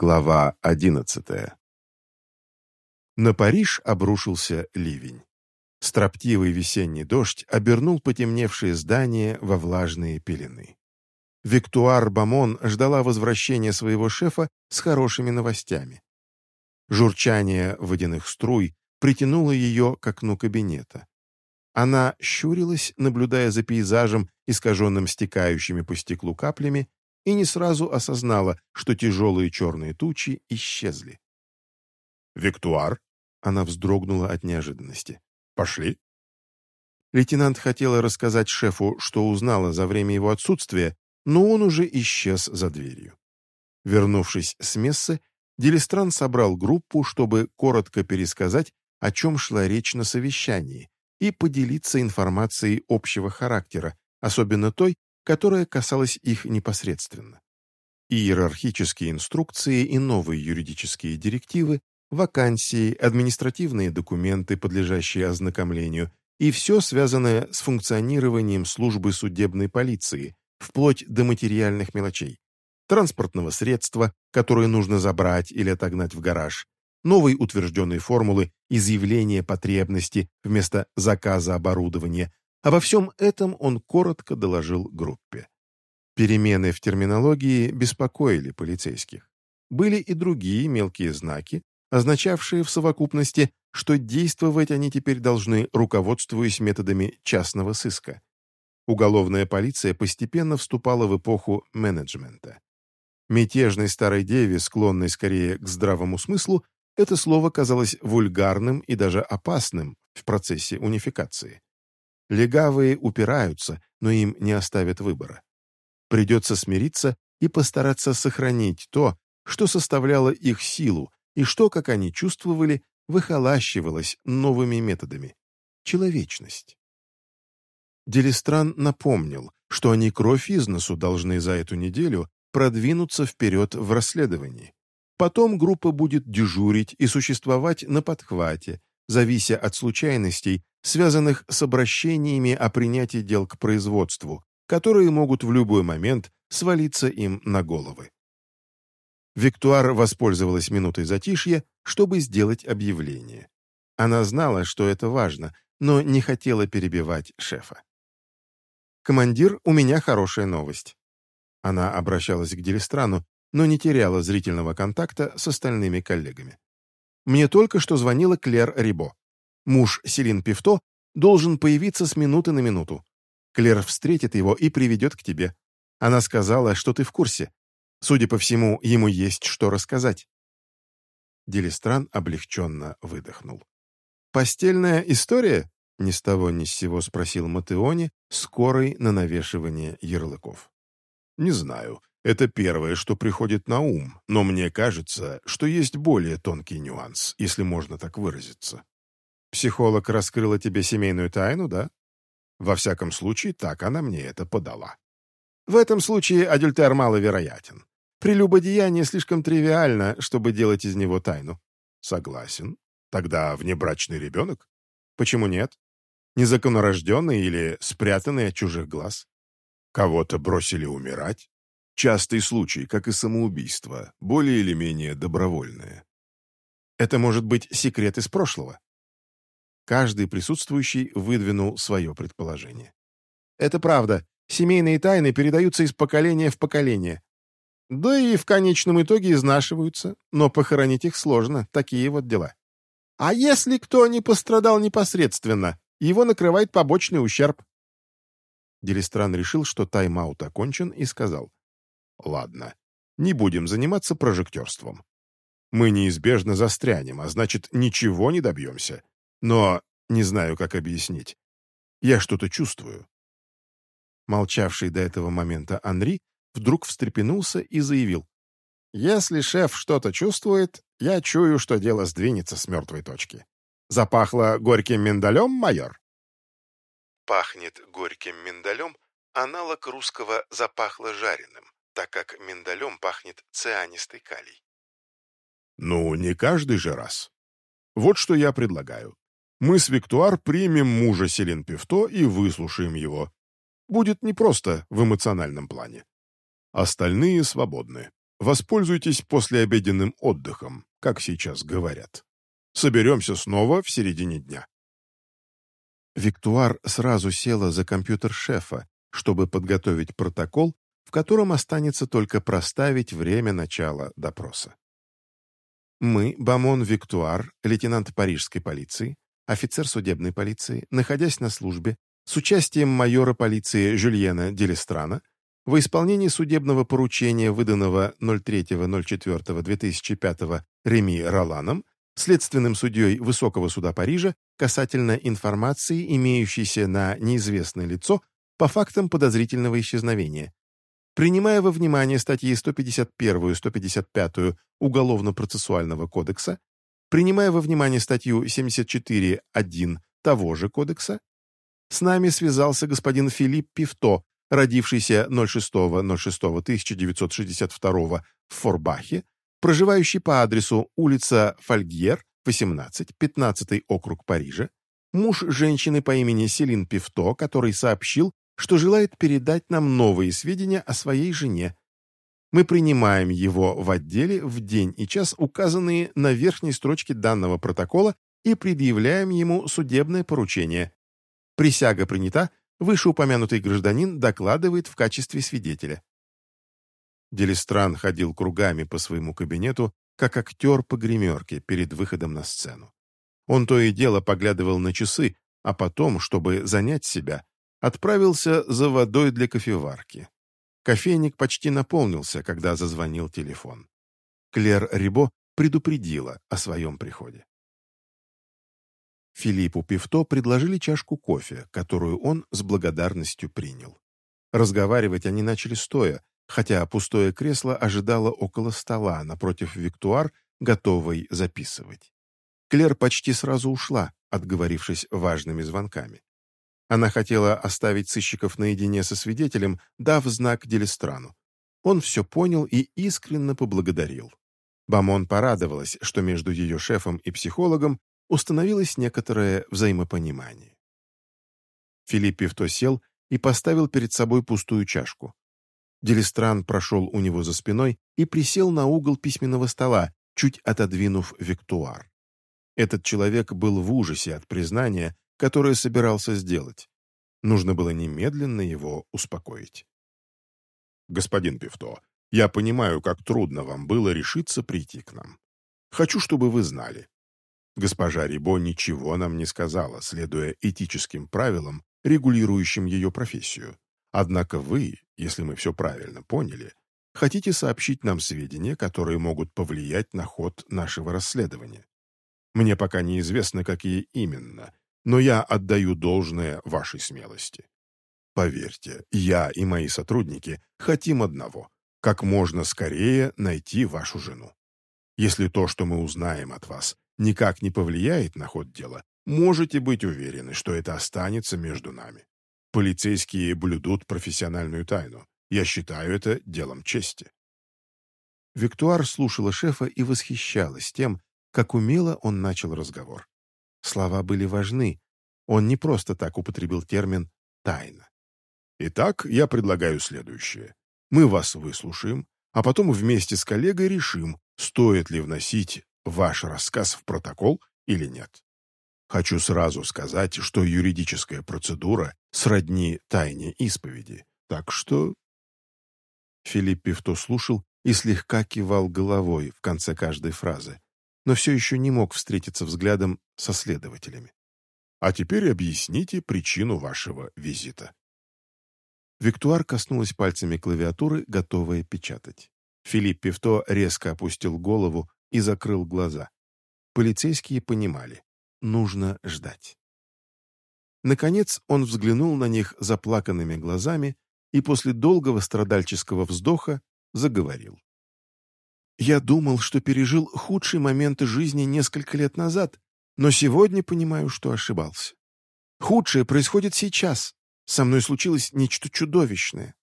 Глава одиннадцатая На Париж обрушился ливень. Строптивый весенний дождь обернул потемневшие здания во влажные пелены. Виктуар Бамон ждала возвращения своего шефа с хорошими новостями. Журчание водяных струй притянуло ее к окну кабинета. Она щурилась, наблюдая за пейзажем, искаженным стекающими по стеклу каплями, и не сразу осознала, что тяжелые черные тучи исчезли. «Виктуар?» — она вздрогнула от неожиданности. «Пошли?» Лейтенант хотела рассказать шефу, что узнала за время его отсутствия, но он уже исчез за дверью. Вернувшись с мессы, Делистран собрал группу, чтобы коротко пересказать, о чем шла речь на совещании, и поделиться информацией общего характера, особенно той, которая касалась их непосредственно. Иерархические инструкции и новые юридические директивы, вакансии, административные документы, подлежащие ознакомлению, и все связанное с функционированием службы судебной полиции, вплоть до материальных мелочей. Транспортного средства, которое нужно забрать или отогнать в гараж, новой утвержденной формулы изъявления потребности вместо заказа оборудования, Обо всем этом он коротко доложил группе. Перемены в терминологии беспокоили полицейских. Были и другие мелкие знаки, означавшие в совокупности, что действовать они теперь должны, руководствуясь методами частного сыска. Уголовная полиция постепенно вступала в эпоху менеджмента. Мятежной старой деве, склонной скорее к здравому смыслу, это слово казалось вульгарным и даже опасным в процессе унификации. Легавые упираются, но им не оставят выбора. Придется смириться и постараться сохранить то, что составляло их силу и что, как они чувствовали, выхолащивалось новыми методами — человечность. Делистран напомнил, что они кровь из носу должны за эту неделю продвинуться вперед в расследовании. Потом группа будет дежурить и существовать на подхвате, завися от случайностей, связанных с обращениями о принятии дел к производству, которые могут в любой момент свалиться им на головы. Виктуар воспользовалась минутой затишья, чтобы сделать объявление. Она знала, что это важно, но не хотела перебивать шефа. «Командир, у меня хорошая новость». Она обращалась к Делистрану, но не теряла зрительного контакта с остальными коллегами. Мне только что звонила Клер Рибо. Муж Селин Пивто должен появиться с минуты на минуту. Клер встретит его и приведет к тебе. Она сказала, что ты в курсе. Судя по всему, ему есть что рассказать. Делистран облегченно выдохнул. «Постельная история?» — ни с того ни с сего спросил Матеони, скорый на навешивание ярлыков. «Не знаю. Это первое, что приходит на ум, но мне кажется, что есть более тонкий нюанс, если можно так выразиться. Психолог раскрыла тебе семейную тайну, да? Во всяком случае, так она мне это подала. В этом случае адюльтер маловероятен. Прелюбодеяние слишком тривиально, чтобы делать из него тайну. Согласен. Тогда внебрачный ребенок? Почему нет? Незаконнорожденный или спрятанный от чужих глаз? Кого-то бросили умирать? Частый случай, как и самоубийство, более или менее добровольное. Это может быть секрет из прошлого. Каждый присутствующий выдвинул свое предположение. «Это правда. Семейные тайны передаются из поколения в поколение. Да и в конечном итоге изнашиваются, но похоронить их сложно, такие вот дела. А если кто не пострадал непосредственно, его накрывает побочный ущерб». Делистран решил, что тайм-аут окончен, и сказал. «Ладно, не будем заниматься прожектерством. Мы неизбежно застрянем, а значит, ничего не добьемся. Но не знаю, как объяснить. Я что-то чувствую». Молчавший до этого момента Анри вдруг встрепенулся и заявил. «Если шеф что-то чувствует, я чую, что дело сдвинется с мертвой точки. Запахло горьким миндалем, майор?» Пахнет горьким миндалем — аналог русского «запахло жареным», так как миндалем пахнет цианистый калий. «Ну, не каждый же раз. Вот что я предлагаю. Мы с Виктуар примем мужа Селин Певто и выслушаем его. Будет непросто в эмоциональном плане. Остальные свободны. воспользуйтесь послеобеденным отдыхом, как сейчас говорят. Соберемся снова в середине дня». Виктуар сразу села за компьютер шефа, чтобы подготовить протокол, в котором останется только проставить время начала допроса. Мы, Бамон Виктуар, лейтенант парижской полиции, офицер судебной полиции, находясь на службе, с участием майора полиции Жюльена Делестрана, во исполнении судебного поручения, выданного 03.04.2005 Реми Роланом, следственным судьей Высокого суда Парижа касательно информации, имеющейся на неизвестное лицо по фактам подозрительного исчезновения, принимая во внимание статьи 151 и 155 Уголовно-процессуального кодекса, принимая во внимание статью 74.1 того же кодекса, с нами связался господин Филипп Пивто, родившийся 06.06.1962 в Форбахе, проживающий по адресу улица Фольгьер, 18, 15 округ Парижа, муж женщины по имени Селин Пивто, который сообщил, что желает передать нам новые сведения о своей жене. Мы принимаем его в отделе в день и час, указанные на верхней строчке данного протокола, и предъявляем ему судебное поручение. Присяга принята, вышеупомянутый гражданин докладывает в качестве свидетеля. Делистран ходил кругами по своему кабинету, как актер по гримерке перед выходом на сцену. Он то и дело поглядывал на часы, а потом, чтобы занять себя, отправился за водой для кофеварки. Кофейник почти наполнился, когда зазвонил телефон. Клер Рибо предупредила о своем приходе. Филиппу Пивто предложили чашку кофе, которую он с благодарностью принял. Разговаривать они начали стоя, хотя пустое кресло ожидало около стола напротив Виктуар, готовой записывать. Клер почти сразу ушла, отговорившись важными звонками. Она хотела оставить сыщиков наедине со свидетелем, дав знак Делистрану. Он все понял и искренне поблагодарил. Бамон порадовалась, что между ее шефом и психологом установилось некоторое взаимопонимание. Филипп Певто сел и поставил перед собой пустую чашку. Делистран прошел у него за спиной и присел на угол письменного стола, чуть отодвинув Виктуар. Этот человек был в ужасе от признания, которое собирался сделать. Нужно было немедленно его успокоить. «Господин Певто, я понимаю, как трудно вам было решиться прийти к нам. Хочу, чтобы вы знали. Госпожа Рибо ничего нам не сказала, следуя этическим правилам, регулирующим ее профессию. Однако вы, если мы все правильно поняли, хотите сообщить нам сведения, которые могут повлиять на ход нашего расследования. Мне пока неизвестно, какие именно, но я отдаю должное вашей смелости. Поверьте, я и мои сотрудники хотим одного – как можно скорее найти вашу жену. Если то, что мы узнаем от вас, никак не повлияет на ход дела, можете быть уверены, что это останется между нами. Полицейские блюдут профессиональную тайну. Я считаю это делом чести». Виктуар слушала шефа и восхищалась тем, как умело он начал разговор. Слова были важны. Он не просто так употребил термин «тайна». «Итак, я предлагаю следующее. Мы вас выслушаем, а потом вместе с коллегой решим, стоит ли вносить ваш рассказ в протокол или нет. Хочу сразу сказать, что юридическая процедура сродни тайне исповеди, так что...» Филипп Пивто слушал и слегка кивал головой в конце каждой фразы, но все еще не мог встретиться взглядом со следователями. «А теперь объясните причину вашего визита». Виктуар коснулась пальцами клавиатуры, готовая печатать. Филипп Пивто резко опустил голову и закрыл глаза. Полицейские понимали нужно ждать. Наконец он взглянул на них заплаканными глазами и после долгого страдальческого вздоха заговорил. «Я думал, что пережил худшие моменты жизни несколько лет назад, но сегодня понимаю, что ошибался. Худшее происходит сейчас. Со мной случилось нечто чудовищное».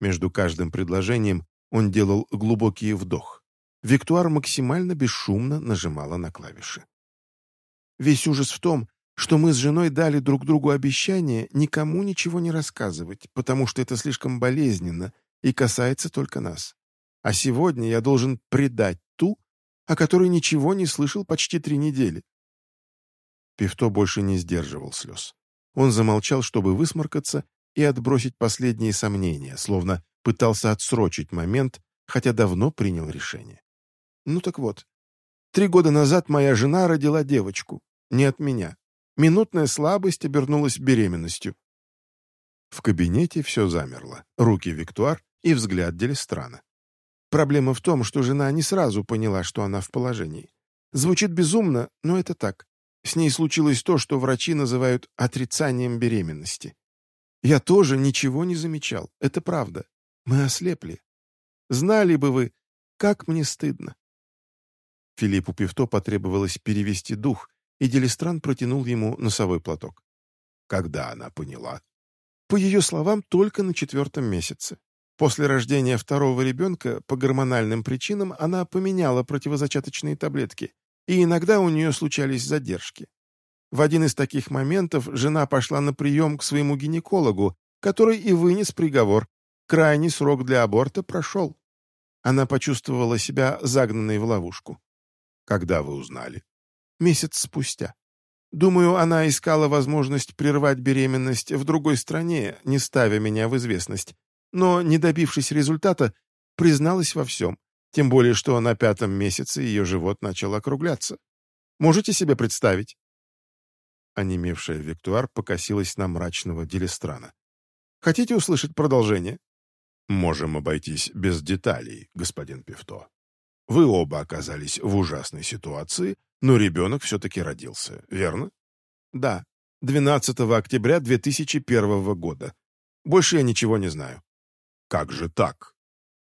Между каждым предложением он делал глубокий вдох. Виктуар максимально бесшумно нажимала на клавиши. Весь ужас в том, что мы с женой дали друг другу обещание никому ничего не рассказывать, потому что это слишком болезненно и касается только нас. А сегодня я должен предать ту, о которой ничего не слышал почти три недели. Пивто больше не сдерживал слез. Он замолчал, чтобы высморкаться и отбросить последние сомнения, словно пытался отсрочить момент, хотя давно принял решение. Ну так вот, три года назад моя жена родила девочку. Не от меня. Минутная слабость обернулась беременностью. В кабинете все замерло. Руки Виктуар и взгляд Делистрана. Проблема в том, что жена не сразу поняла, что она в положении. Звучит безумно, но это так. С ней случилось то, что врачи называют отрицанием беременности. Я тоже ничего не замечал, это правда. Мы ослепли. Знали бы вы, как мне стыдно. Филиппу Пивто потребовалось перевести дух, и Делистран протянул ему носовой платок. Когда она поняла? По ее словам, только на четвертом месяце. После рождения второго ребенка по гормональным причинам она поменяла противозачаточные таблетки, и иногда у нее случались задержки. В один из таких моментов жена пошла на прием к своему гинекологу, который и вынес приговор. Крайний срок для аборта прошел. Она почувствовала себя загнанной в ловушку. Когда вы узнали? Месяц спустя. Думаю, она искала возможность прервать беременность в другой стране, не ставя меня в известность. Но, не добившись результата, призналась во всем. Тем более, что на пятом месяце ее живот начал округляться. Можете себе представить? Онемевшая Виктуар покосилась на мрачного Делистрана. «Хотите услышать продолжение?» «Можем обойтись без деталей, господин Пивто. Вы оба оказались в ужасной ситуации, но ребенок все-таки родился, верно?» «Да, 12 октября 2001 года. Больше я ничего не знаю». «Как же так?»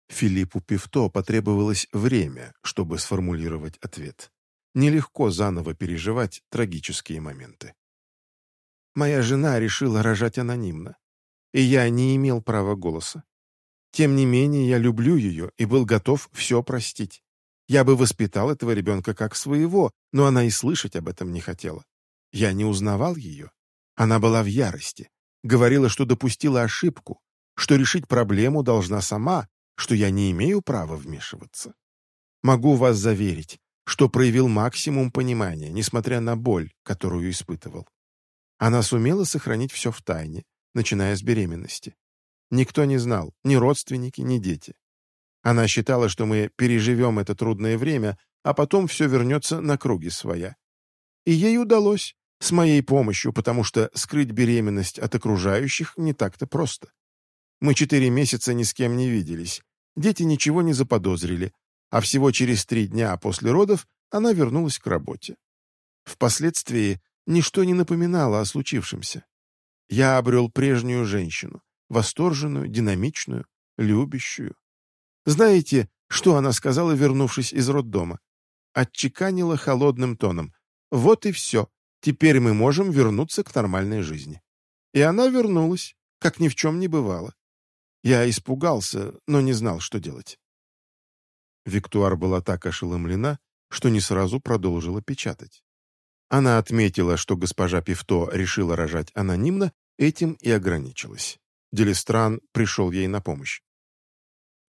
Филиппу Пивто потребовалось время, чтобы сформулировать ответ. Нелегко заново переживать трагические моменты. Моя жена решила рожать анонимно, и я не имел права голоса. Тем не менее, я люблю ее и был готов все простить. Я бы воспитал этого ребенка как своего, но она и слышать об этом не хотела. Я не узнавал ее. Она была в ярости. Говорила, что допустила ошибку, что решить проблему должна сама, что я не имею права вмешиваться. Могу вас заверить, что проявил максимум понимания, несмотря на боль, которую испытывал. Она сумела сохранить все в тайне, начиная с беременности. Никто не знал, ни родственники, ни дети. Она считала, что мы переживем это трудное время, а потом все вернется на круги своя. И ей удалось, с моей помощью, потому что скрыть беременность от окружающих не так-то просто. Мы четыре месяца ни с кем не виделись, дети ничего не заподозрили, а всего через три дня после родов она вернулась к работе. Впоследствии ничто не напоминало о случившемся. Я обрел прежнюю женщину, восторженную, динамичную, любящую. Знаете, что она сказала, вернувшись из роддома? Отчеканила холодным тоном. «Вот и все. Теперь мы можем вернуться к нормальной жизни». И она вернулась, как ни в чем не бывало. Я испугался, но не знал, что делать. Виктуар была так ошеломлена, что не сразу продолжила печатать. Она отметила, что госпожа Пивто решила рожать анонимно, этим и ограничилась. Делистран пришел ей на помощь.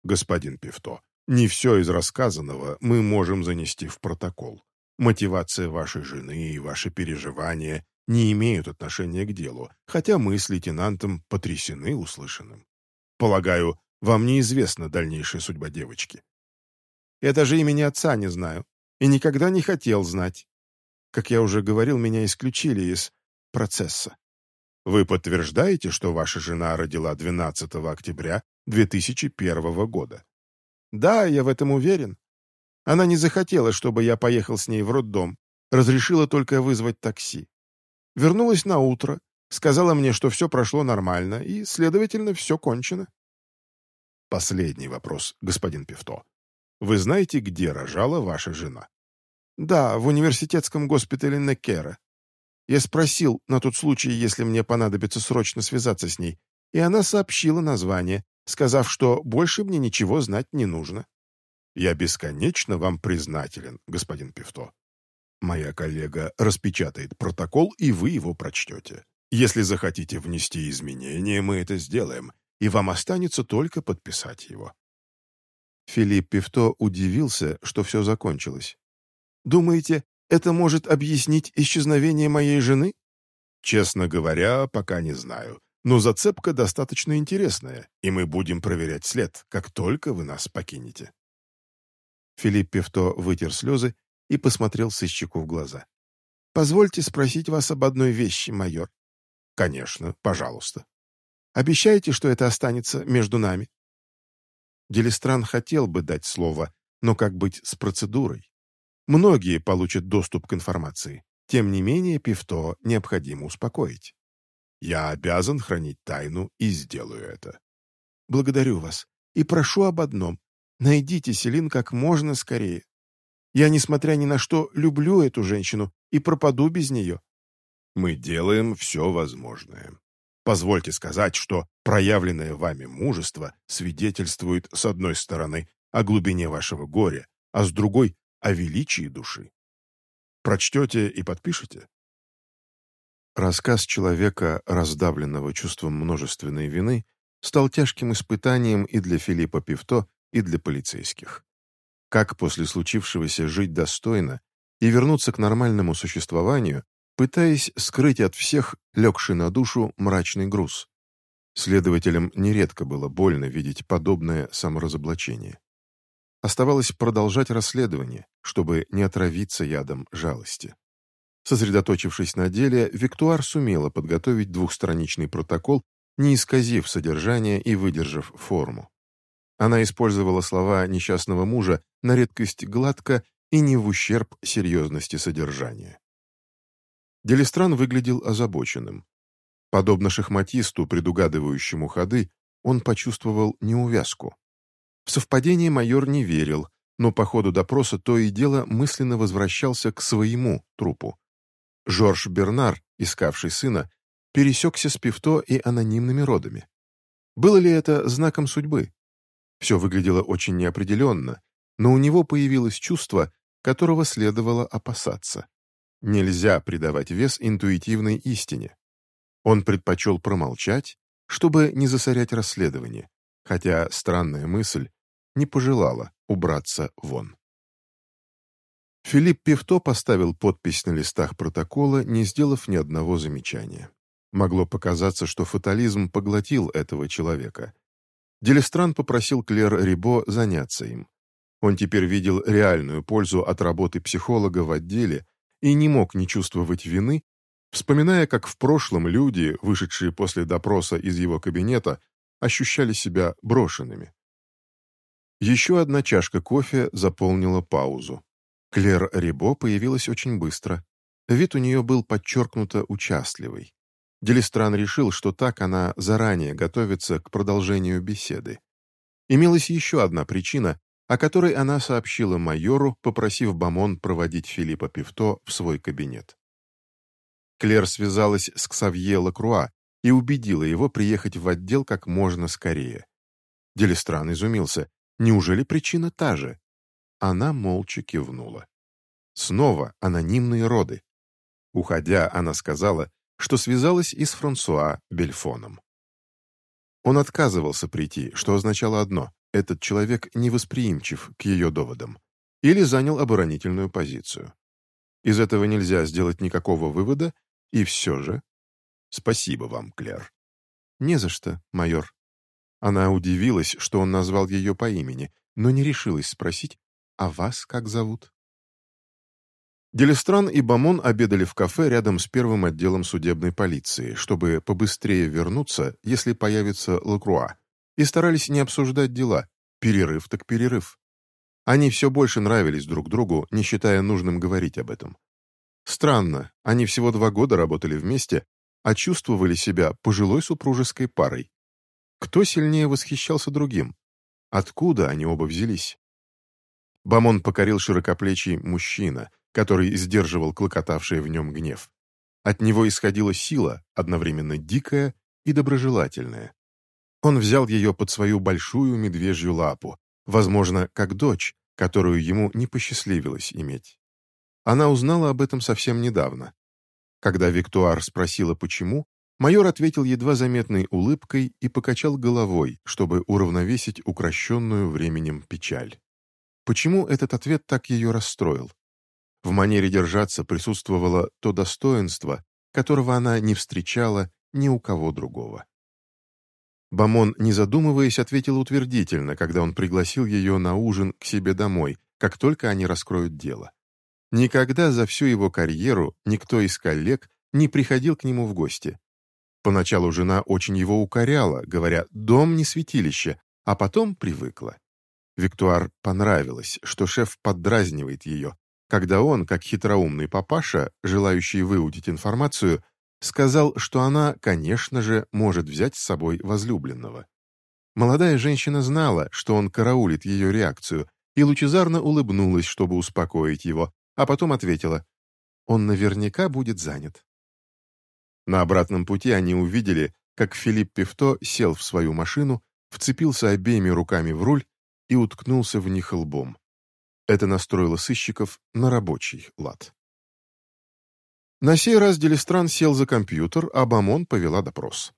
«Господин Пивто, не все из рассказанного мы можем занести в протокол. Мотивация вашей жены и ваши переживания не имеют отношения к делу, хотя мы с лейтенантом потрясены услышанным. Полагаю, вам неизвестна дальнейшая судьба девочки. Я даже имени отца не знаю и никогда не хотел знать. Как я уже говорил, меня исключили из процесса. Вы подтверждаете, что ваша жена родила 12 октября 2001 года? Да, я в этом уверен. Она не захотела, чтобы я поехал с ней в роддом, разрешила только вызвать такси. Вернулась на утро, сказала мне, что все прошло нормально, и, следовательно, все кончено. Последний вопрос, господин Пивто. Вы знаете, где рожала ваша жена? Да, в университетском госпитале Неккера. Я спросил на тот случай, если мне понадобится срочно связаться с ней, и она сообщила название, сказав, что больше мне ничего знать не нужно. Я бесконечно вам признателен, господин Пивто. Моя коллега распечатает протокол, и вы его прочтете. Если захотите внести изменения, мы это сделаем, и вам останется только подписать его. Филипп Пивто удивился, что все закончилось. «Думаете, это может объяснить исчезновение моей жены?» «Честно говоря, пока не знаю. Но зацепка достаточно интересная, и мы будем проверять след, как только вы нас покинете». Филипп Певто вытер слезы и посмотрел сыщику в глаза. «Позвольте спросить вас об одной вещи, майор». «Конечно, пожалуйста». «Обещаете, что это останется между нами?» Делистран хотел бы дать слово, но как быть с процедурой? Многие получат доступ к информации. Тем не менее, Пивто необходимо успокоить. Я обязан хранить тайну и сделаю это. Благодарю вас. И прошу об одном. Найдите Селин как можно скорее. Я, несмотря ни на что, люблю эту женщину и пропаду без нее. Мы делаем все возможное. Позвольте сказать, что проявленное вами мужество свидетельствует, с одной стороны, о глубине вашего горя, а с другой — о величии души. Прочтете и подпишете? Рассказ человека, раздавленного чувством множественной вины, стал тяжким испытанием и для Филиппа Пивто, и для полицейских. Как после случившегося жить достойно и вернуться к нормальному существованию, пытаясь скрыть от всех легший на душу мрачный груз. Следователям нередко было больно видеть подобное саморазоблачение. Оставалось продолжать расследование, чтобы не отравиться ядом жалости. Сосредоточившись на деле, Виктуар сумела подготовить двухстраничный протокол, не исказив содержание и выдержав форму. Она использовала слова несчастного мужа на редкость гладко и не в ущерб серьезности содержания. Делистран выглядел озабоченным. Подобно шахматисту, предугадывающему ходы, он почувствовал неувязку. В совпадение майор не верил, но по ходу допроса то и дело мысленно возвращался к своему трупу. Жорж Бернар, искавший сына, пересекся с Пивто и анонимными родами. Было ли это знаком судьбы? Все выглядело очень неопределенно, но у него появилось чувство, которого следовало опасаться. Нельзя придавать вес интуитивной истине. Он предпочел промолчать, чтобы не засорять расследование, хотя странная мысль не пожелала убраться вон. Филипп Певто поставил подпись на листах протокола, не сделав ни одного замечания. Могло показаться, что фатализм поглотил этого человека. Делестран попросил Клер Рибо заняться им. Он теперь видел реальную пользу от работы психолога в отделе и не мог не чувствовать вины, вспоминая, как в прошлом люди, вышедшие после допроса из его кабинета, ощущали себя брошенными. Еще одна чашка кофе заполнила паузу. Клер Рибо появилась очень быстро. Вид у нее был подчеркнуто участливый. Делистран решил, что так она заранее готовится к продолжению беседы. Имелась еще одна причина, о которой она сообщила майору, попросив Бамон проводить Филиппа Пивто в свой кабинет. Клер связалась с Ксавье Лакруа и убедила его приехать в отдел как можно скорее. Делистран изумился. Неужели причина та же? Она молча кивнула. Снова анонимные роды. Уходя, она сказала, что связалась и с Франсуа Бельфоном. Он отказывался прийти, что означало одно — этот человек невосприимчив к ее доводам, или занял оборонительную позицию. Из этого нельзя сделать никакого вывода, и все же... Спасибо вам, Клер. Не за что, майор. Она удивилась, что он назвал ее по имени, но не решилась спросить, а вас как зовут?» Делестран и Бамон обедали в кафе рядом с первым отделом судебной полиции, чтобы побыстрее вернуться, если появится Лакруа, и старались не обсуждать дела, перерыв так перерыв. Они все больше нравились друг другу, не считая нужным говорить об этом. Странно, они всего два года работали вместе, а чувствовали себя пожилой супружеской парой. Кто сильнее восхищался другим? Откуда они оба взялись? Бамон покорил широкоплечий мужчина, который сдерживал клокотавший в нем гнев. От него исходила сила, одновременно дикая и доброжелательная. Он взял ее под свою большую медвежью лапу, возможно, как дочь, которую ему не посчастливилось иметь. Она узнала об этом совсем недавно. Когда Виктуар спросила, почему, Майор ответил едва заметной улыбкой и покачал головой, чтобы уравновесить укращенную временем печаль. Почему этот ответ так ее расстроил? В манере держаться присутствовало то достоинство, которого она не встречала ни у кого другого. Бамон, не задумываясь, ответил утвердительно, когда он пригласил ее на ужин к себе домой, как только они раскроют дело. Никогда за всю его карьеру никто из коллег не приходил к нему в гости. Поначалу жена очень его укоряла, говоря «дом не святилище», а потом привыкла. Виктуар понравилось, что шеф поддразнивает ее, когда он, как хитроумный папаша, желающий выудить информацию, сказал, что она, конечно же, может взять с собой возлюбленного. Молодая женщина знала, что он караулит ее реакцию, и лучезарно улыбнулась, чтобы успокоить его, а потом ответила, «Он наверняка будет занят». На обратном пути они увидели, как Филипп Певто сел в свою машину, вцепился обеими руками в руль и уткнулся в них лбом. Это настроило сыщиков на рабочий лад. На сей раз Делистран сел за компьютер, а Бамон повела допрос.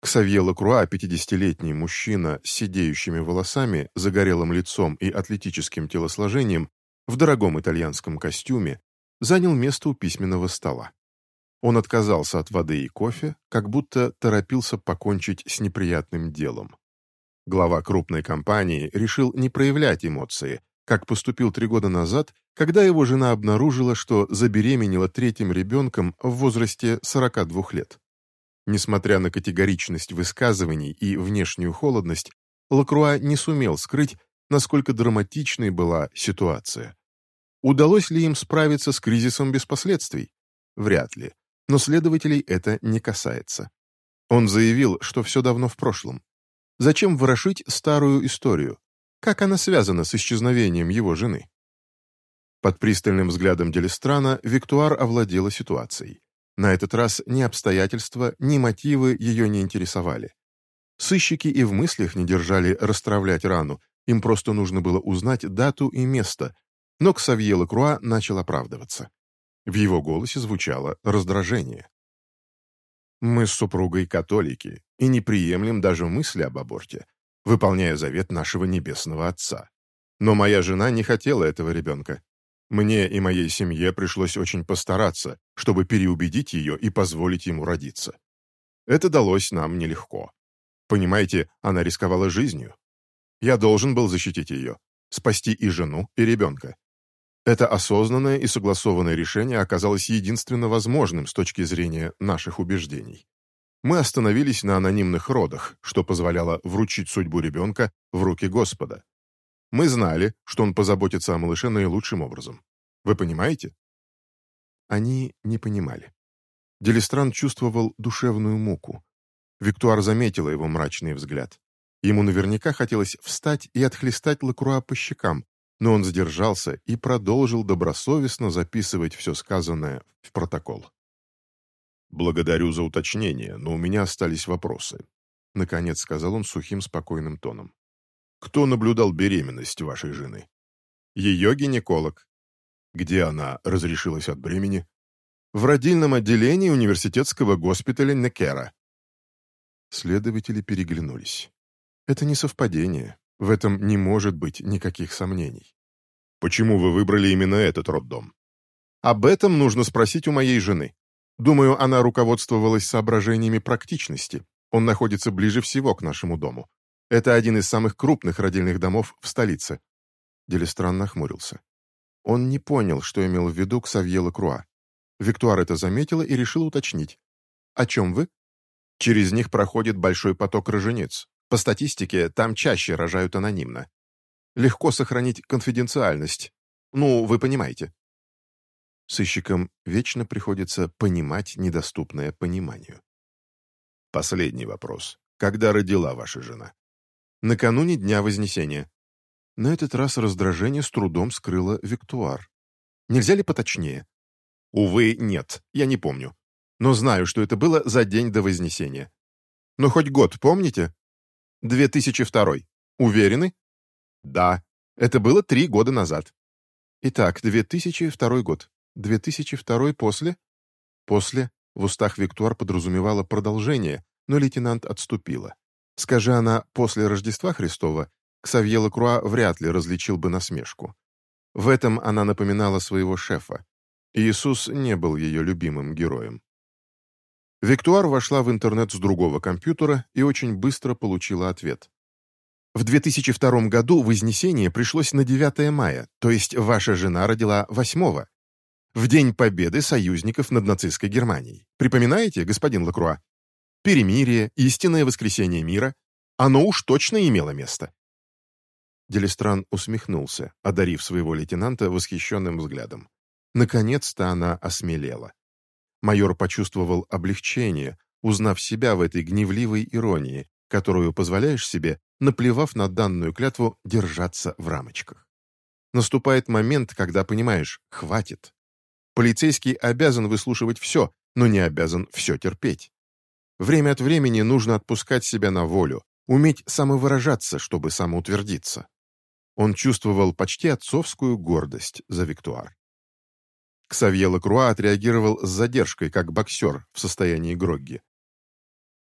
Ксавье Лакруа, 50-летний мужчина с сидеющими волосами, загорелым лицом и атлетическим телосложением, в дорогом итальянском костюме, занял место у письменного стола. Он отказался от воды и кофе, как будто торопился покончить с неприятным делом. Глава крупной компании решил не проявлять эмоции, как поступил три года назад, когда его жена обнаружила, что забеременела третьим ребенком в возрасте 42 лет. Несмотря на категоричность высказываний и внешнюю холодность, Лакруа не сумел скрыть, насколько драматичной была ситуация. Удалось ли им справиться с кризисом без последствий? Вряд ли но следователей это не касается. Он заявил, что все давно в прошлом. Зачем ворошить старую историю? Как она связана с исчезновением его жены? Под пристальным взглядом Делистрана Виктуар овладела ситуацией. На этот раз ни обстоятельства, ни мотивы ее не интересовали. Сыщики и в мыслях не держали расстравлять рану, им просто нужно было узнать дату и место, но Ксавье Лакруа начал оправдываться. В его голосе звучало раздражение. «Мы с супругой католики и не приемлем даже мысли об аборте, выполняя завет нашего небесного Отца. Но моя жена не хотела этого ребенка. Мне и моей семье пришлось очень постараться, чтобы переубедить ее и позволить ему родиться. Это далось нам нелегко. Понимаете, она рисковала жизнью. Я должен был защитить ее, спасти и жену, и ребенка. Это осознанное и согласованное решение оказалось единственно возможным с точки зрения наших убеждений. Мы остановились на анонимных родах, что позволяло вручить судьбу ребенка в руки Господа. Мы знали, что он позаботится о малыше наилучшим образом. Вы понимаете? Они не понимали. Делистран чувствовал душевную муку. Виктуар заметила его мрачный взгляд. Ему наверняка хотелось встать и отхлестать Лакруа по щекам, но он сдержался и продолжил добросовестно записывать все сказанное в протокол. «Благодарю за уточнение, но у меня остались вопросы», — наконец сказал он сухим спокойным тоном. «Кто наблюдал беременность вашей жены?» «Ее гинеколог». «Где она разрешилась от бремени?» «В родильном отделении университетского госпиталя Некера». Следователи переглянулись. Это не совпадение. В этом не может быть никаких сомнений. Почему вы выбрали именно этот роддом? Об этом нужно спросить у моей жены. Думаю, она руководствовалась соображениями практичности. Он находится ближе всего к нашему дому. Это один из самых крупных родильных домов в столице. Делистран нахмурился. Он не понял, что имел в виду Ксавье Лакруа. Виктуар это заметила и решила уточнить. «О чем вы?» «Через них проходит большой поток рожениц. По статистике, там чаще рожают анонимно. Легко сохранить конфиденциальность. Ну, вы понимаете. Сыщикам вечно приходится понимать недоступное пониманию. Последний вопрос. Когда родила ваша жена? Накануне Дня Вознесения. На этот раз раздражение с трудом скрыло Виктуар. Нельзя ли поточнее? Увы, нет, я не помню. Но знаю, что это было за день до Вознесения. Но хоть год помните? 2002. Уверены? Да, это было три года назад. Итак, 2002 год. 2002 после? После. В устах Виктуар подразумевала продолжение, но лейтенант отступила. Скажи она «после Рождества Христова», Ксавье Лакруа вряд ли различил бы насмешку. В этом она напоминала своего шефа. Иисус не был ее любимым героем. Виктуар вошла в интернет с другого компьютера и очень быстро получила ответ. В 2002 году Вознесение пришлось на 9 мая, то есть ваша жена родила 8 в День Победы союзников над нацистской Германией. Припоминаете, господин Лакруа? Перемирие, истинное воскресение мира. Оно уж точно имело место. Делистран усмехнулся, одарив своего лейтенанта восхищенным взглядом. Наконец-то она осмелела. Майор почувствовал облегчение, узнав себя в этой гневливой иронии, которую позволяешь себе, наплевав на данную клятву, держаться в рамочках. Наступает момент, когда понимаешь «хватит». Полицейский обязан выслушивать все, но не обязан все терпеть. Время от времени нужно отпускать себя на волю, уметь самовыражаться, чтобы самоутвердиться. Он чувствовал почти отцовскую гордость за Виктуар. Ксавье Лакруа отреагировал с задержкой, как боксер в состоянии Грогги.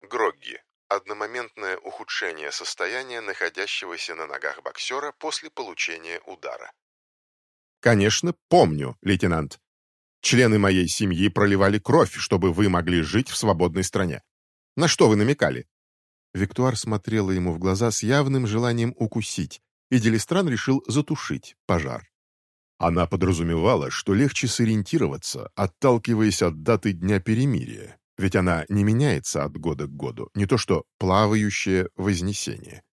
Грогги – одномоментное ухудшение состояния находящегося на ногах боксера после получения удара. «Конечно, помню, лейтенант. Члены моей семьи проливали кровь, чтобы вы могли жить в свободной стране. На что вы намекали?» Виктуар смотрела ему в глаза с явным желанием укусить, и Делистран решил затушить пожар. Она подразумевала, что легче сориентироваться, отталкиваясь от даты Дня Перемирия, ведь она не меняется от года к году, не то что плавающее вознесение.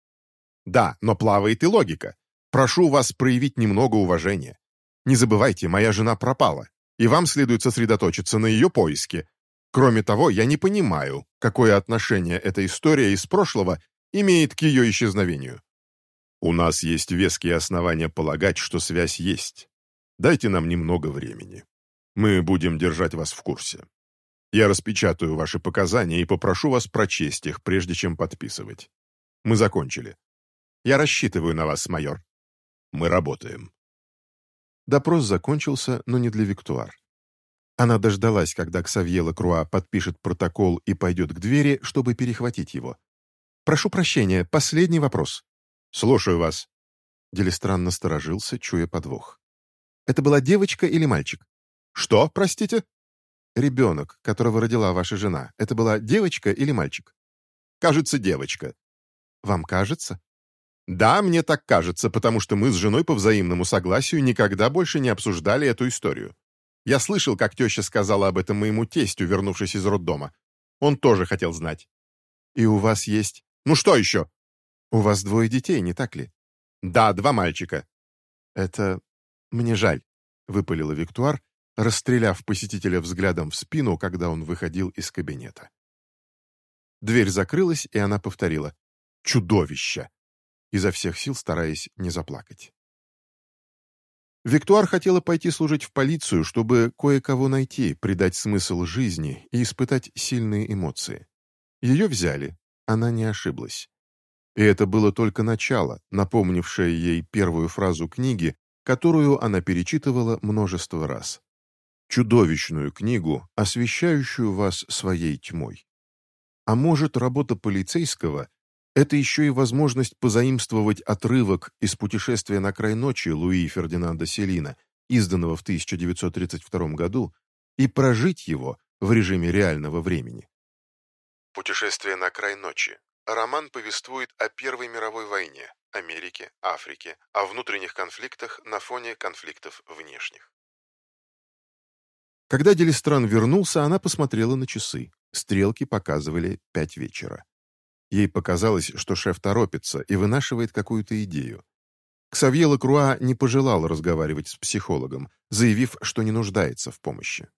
Да, но плавает и логика. Прошу вас проявить немного уважения. Не забывайте, моя жена пропала, и вам следует сосредоточиться на ее поиске. Кроме того, я не понимаю, какое отношение эта история из прошлого имеет к ее исчезновению. У нас есть веские основания полагать, что связь есть. Дайте нам немного времени. Мы будем держать вас в курсе. Я распечатаю ваши показания и попрошу вас прочесть их, прежде чем подписывать. Мы закончили. Я рассчитываю на вас, майор. Мы работаем. Допрос закончился, но не для Виктуар. Она дождалась, когда Ксавье Лакруа подпишет протокол и пойдет к двери, чтобы перехватить его. «Прошу прощения, последний вопрос. «Слушаю вас». Делистран насторожился, чуя подвох. «Это была девочка или мальчик?» «Что, простите?» «Ребенок, которого родила ваша жена, это была девочка или мальчик?» «Кажется, девочка». «Вам кажется?» «Да, мне так кажется, потому что мы с женой по взаимному согласию никогда больше не обсуждали эту историю. Я слышал, как теща сказала об этом моему тестю, вернувшись из роддома. Он тоже хотел знать». «И у вас есть...» «Ну что еще?» «У вас двое детей, не так ли?» «Да, два мальчика». «Это... мне жаль», — выпалила Виктуар, расстреляв посетителя взглядом в спину, когда он выходил из кабинета. Дверь закрылась, и она повторила «Чудовище!» Изо всех сил стараясь не заплакать. Виктуар хотела пойти служить в полицию, чтобы кое-кого найти, придать смысл жизни и испытать сильные эмоции. Ее взяли, она не ошиблась. И это было только начало, напомнившее ей первую фразу книги, которую она перечитывала множество раз. Чудовищную книгу, освещающую вас своей тьмой. А может, работа полицейского — это еще и возможность позаимствовать отрывок из «Путешествия на край ночи» Луи Фердинанда Селина, изданного в 1932 году, и прожить его в режиме реального времени. «Путешествие на край ночи» Роман повествует о Первой мировой войне, Америке, Африке, о внутренних конфликтах на фоне конфликтов внешних. Когда Делистран вернулся, она посмотрела на часы. Стрелки показывали пять вечера. Ей показалось, что шеф торопится и вынашивает какую-то идею. Ксавье Лакруа не пожелал разговаривать с психологом, заявив, что не нуждается в помощи.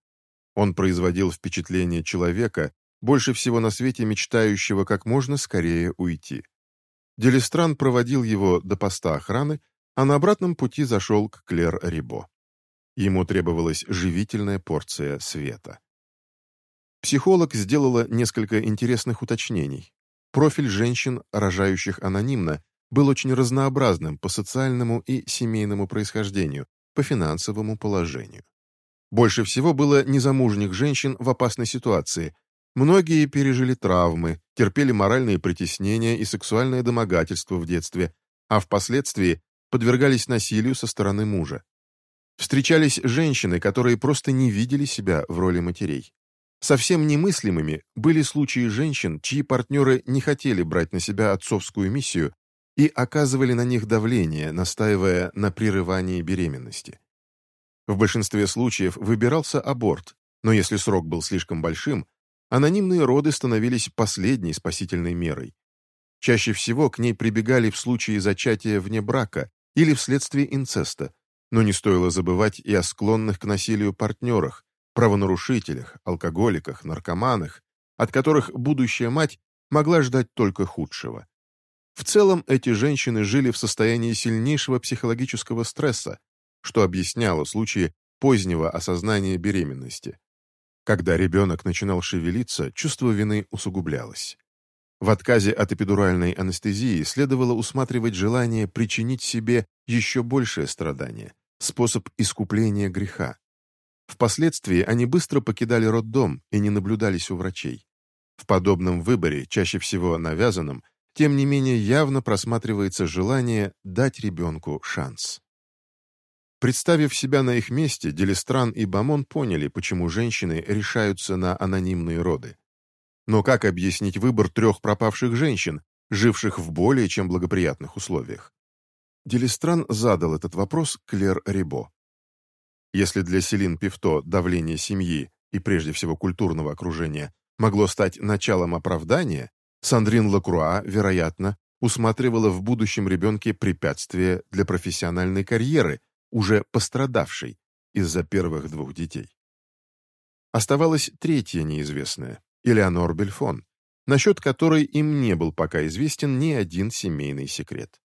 Он производил впечатление человека, больше всего на свете мечтающего как можно скорее уйти. Делистран проводил его до поста охраны, а на обратном пути зашел к Клер Рибо. Ему требовалась живительная порция света. Психолог сделала несколько интересных уточнений. Профиль женщин, рожающих анонимно, был очень разнообразным по социальному и семейному происхождению, по финансовому положению. Больше всего было незамужних женщин в опасной ситуации. Многие пережили травмы, терпели моральные притеснения и сексуальное домогательство в детстве, а впоследствии подвергались насилию со стороны мужа. Встречались женщины, которые просто не видели себя в роли матерей. Совсем немыслимыми были случаи женщин, чьи партнеры не хотели брать на себя отцовскую миссию и оказывали на них давление, настаивая на прерывании беременности. В большинстве случаев выбирался аборт, но если срок был слишком большим, анонимные роды становились последней спасительной мерой. Чаще всего к ней прибегали в случае зачатия вне брака или вследствие инцеста, но не стоило забывать и о склонных к насилию партнерах, правонарушителях, алкоголиках, наркоманах, от которых будущая мать могла ждать только худшего. В целом, эти женщины жили в состоянии сильнейшего психологического стресса, что объясняло случаи позднего осознания беременности. Когда ребенок начинал шевелиться, чувство вины усугублялось. В отказе от эпидуральной анестезии следовало усматривать желание причинить себе еще большее страдание, способ искупления греха. Впоследствии они быстро покидали роддом и не наблюдались у врачей. В подобном выборе, чаще всего навязанном, тем не менее явно просматривается желание дать ребенку шанс. Представив себя на их месте, Делистран и Бамон поняли, почему женщины решаются на анонимные роды. Но как объяснить выбор трех пропавших женщин, живших в более чем благоприятных условиях? Делистран задал этот вопрос Клер Рибо. Если для Селин Пифто давление семьи и прежде всего культурного окружения могло стать началом оправдания, Сандрин Лакруа, вероятно, усматривала в будущем ребенке препятствие для профессиональной карьеры, уже пострадавшей из-за первых двух детей. Оставалась третья неизвестная, Элеонор Бельфон, насчет которой им не был пока известен ни один семейный секрет.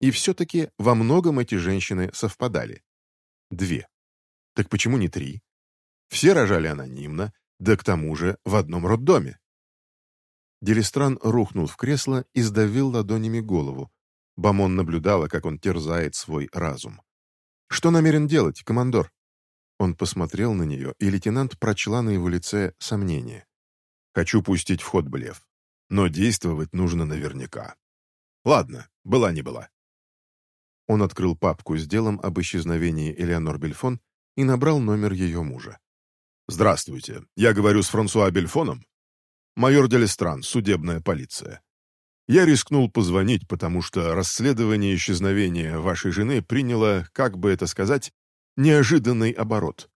И все-таки во многом эти женщины совпадали. Две. Так почему не три? Все рожали анонимно, да к тому же в одном роддоме. Делистран рухнул в кресло и сдавил ладонями голову. Бамон наблюдала, как он терзает свой разум. «Что намерен делать, командор?» Он посмотрел на нее, и лейтенант прочла на его лице сомнение. «Хочу пустить в ход блеф, но действовать нужно наверняка. Ладно, была не была. Он открыл папку с делом об исчезновении Элеонор Бельфон и набрал номер ее мужа. «Здравствуйте. Я говорю с Франсуа Бельфоном. Майор Делестран, судебная полиция. Я рискнул позвонить, потому что расследование исчезновения вашей жены приняло, как бы это сказать, неожиданный оборот.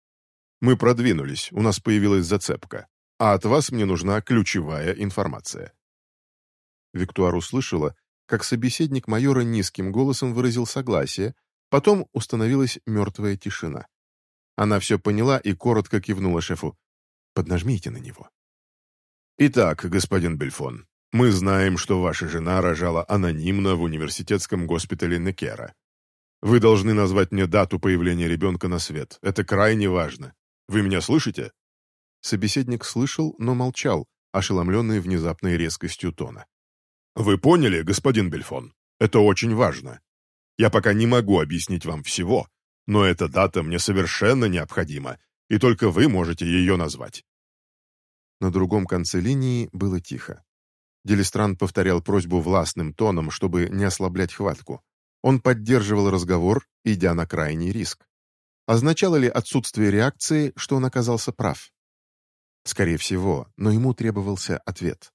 Мы продвинулись, у нас появилась зацепка, а от вас мне нужна ключевая информация». Виктуар услышала, как собеседник майора низким голосом выразил согласие, потом установилась мертвая тишина. Она все поняла и коротко кивнула шефу. «Поднажмите на него». «Итак, господин Бельфон, мы знаем, что ваша жена рожала анонимно в университетском госпитале Некера. Вы должны назвать мне дату появления ребенка на свет. Это крайне важно. Вы меня слышите?» Собеседник слышал, но молчал, ошеломленный внезапной резкостью тона. Вы поняли, господин Бельфон? Это очень важно. Я пока не могу объяснить вам всего, но эта дата мне совершенно необходима, и только вы можете ее назвать». На другом конце линии было тихо. Делистран повторял просьбу властным тоном, чтобы не ослаблять хватку. Он поддерживал разговор, идя на крайний риск. Означало ли отсутствие реакции, что он оказался прав? Скорее всего, но ему требовался ответ.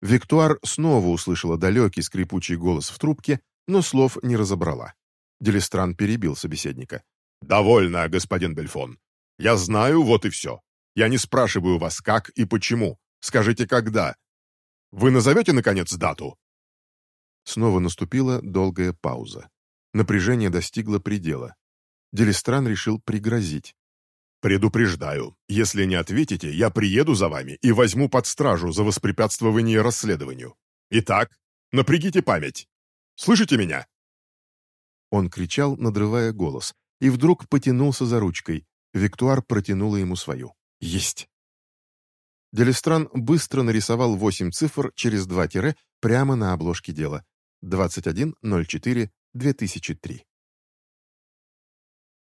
Виктуар снова услышала далекий скрипучий голос в трубке, но слов не разобрала. Делистран перебил собеседника. «Довольно, господин Бельфон. Я знаю, вот и все. Я не спрашиваю вас, как и почему. Скажите, когда. Вы назовете, наконец, дату?» Снова наступила долгая пауза. Напряжение достигло предела. Делистран решил пригрозить. «Предупреждаю, если не ответите, я приеду за вами и возьму под стражу за воспрепятствование расследованию. Итак, напрягите память. Слышите меня?» Он кричал, надрывая голос, и вдруг потянулся за ручкой. Виктуар протянула ему свою. «Есть!» Делистран быстро нарисовал восемь цифр через два тире прямо на обложке дела. 21.04.2003.